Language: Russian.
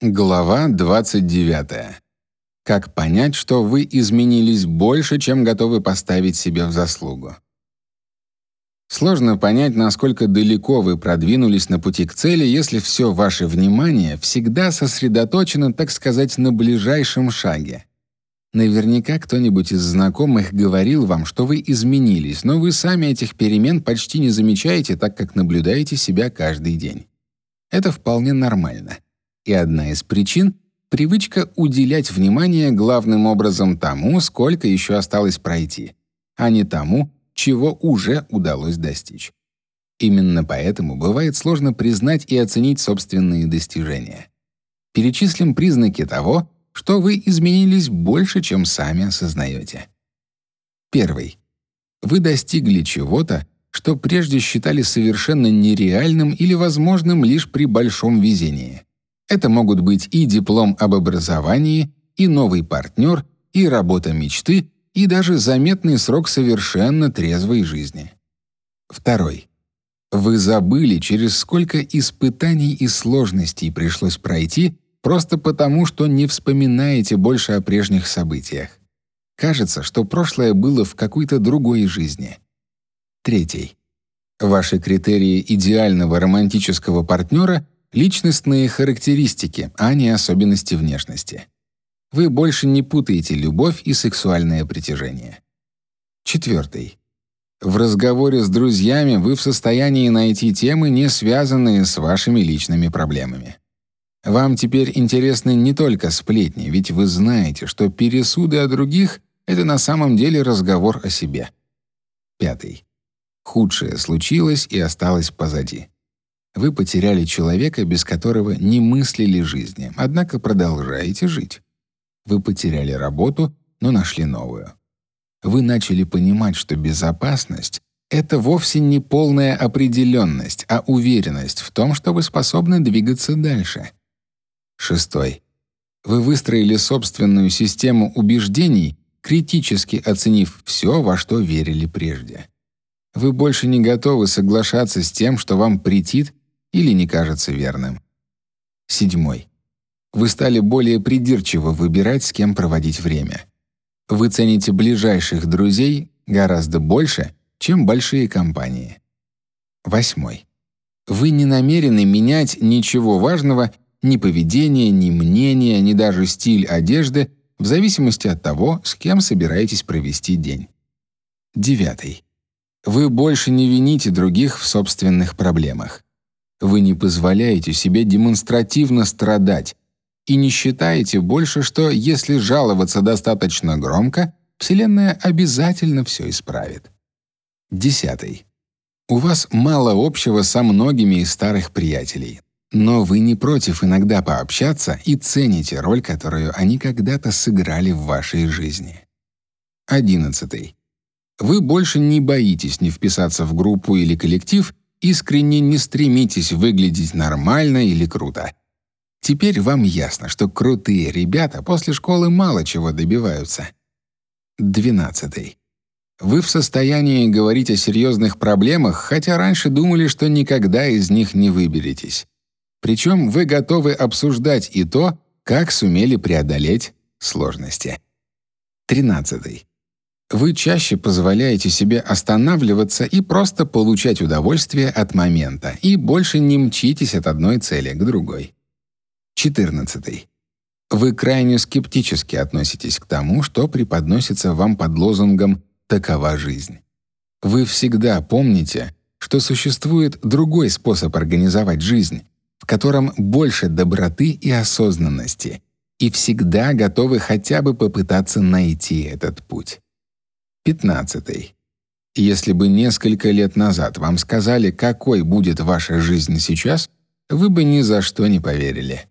Глава 29. Как понять, что вы изменились больше, чем готовы поставить себе в заслугу? Сложно понять, насколько далеко вы продвинулись на пути к цели, если все ваше внимание всегда сосредоточено, так сказать, на ближайшем шаге. Наверняка кто-нибудь из знакомых говорил вам, что вы изменились, но вы сами этих перемен почти не замечаете, так как наблюдаете себя каждый день. Это вполне нормально. И одна из причин — привычка уделять внимание главным образом тому, сколько еще осталось пройти, а не тому, чего уже удалось достичь. Именно поэтому бывает сложно признать и оценить собственные достижения. Перечислим признаки того, что вы изменились больше, чем сами осознаете. Первый. Вы достигли чего-то, что прежде считали совершенно нереальным или возможным лишь при большом везении. Это могут быть и диплом об образовании, и новый партнер, и работа мечты, и даже заметный срок совершенно трезвой жизни. Второй. Вы забыли, через сколько испытаний и сложностей пришлось пройти, просто потому, что не вспоминаете больше о прежних событиях. Кажется, что прошлое было в какой-то другой жизни. Третий. Ваши критерии идеального романтического партнера личностные характеристики, а не особенности внешности. Вы больше не путаете любовь и сексуальное притяжение. Четвертый. В разговоре с друзьями вы в состоянии найти темы, не связанные с вашими личными проблемами. Вам теперь интересны не только сплетни, ведь вы знаете, что пересуды о других — это на самом деле разговор о себе. Пятый. Худшее случилось и осталось позади. Вы потеряли человека, без которого не мыслили жизни, однако продолжаете жить. Вы потеряли работу, но нашли новую. Вы начали понимать, что безопасность — это вовсе не полная определенность, а уверенность в том, что вы способны двигаться дальше. Шестой. Вы выстроили собственную систему убеждений, критически оценив все, во что верили прежде. Вы больше не готовы соглашаться с тем, что вам претит или не кажется верным. Седьмой. Вы стали более придирчиво выбирать, с кем проводить время. Вы цените ближайших друзей гораздо больше, чем большие компании. Восьмой. Вы не намерены менять ничего важного, ни поведение, ни мнение, ни даже стиль одежды в зависимости от того, с кем собираетесь провести день. Девятый. Вы больше не вините других в собственных проблемах. Вы не позволяете себе демонстративно страдать и не считаете больше, что если жаловаться достаточно громко, Вселенная обязательно все исправит. Десятый. У вас мало общего со многими из старых приятелей, но вы не против иногда пообщаться и цените роль, которую они когда-то сыграли в вашей жизни. Одиннадцатый. Вы больше не боитесь не вписаться в группу или коллектив искренне не стремитесь выглядеть нормально или круто. Теперь вам ясно, что крутые ребята после школы мало чего добиваются. 12. Вы в состоянии говорить о серьезных проблемах, хотя раньше думали, что никогда из них не выберетесь. Причем вы готовы обсуждать и то, как сумели преодолеть сложности. 13. Вы чаще позволяете себе останавливаться и просто получать удовольствие от момента, и больше не мчитесь от одной цели к другой. 14. Вы крайне скептически относитесь к тому, что преподносится вам под лозунгом «такова жизнь». Вы всегда помните, что существует другой способ организовать жизнь, в котором больше доброты и осознанности, и всегда готовы хотя бы попытаться найти этот путь. 15. Если бы несколько лет назад вам сказали, какой будет ваша жизнь сейчас, вы бы ни за что не поверили.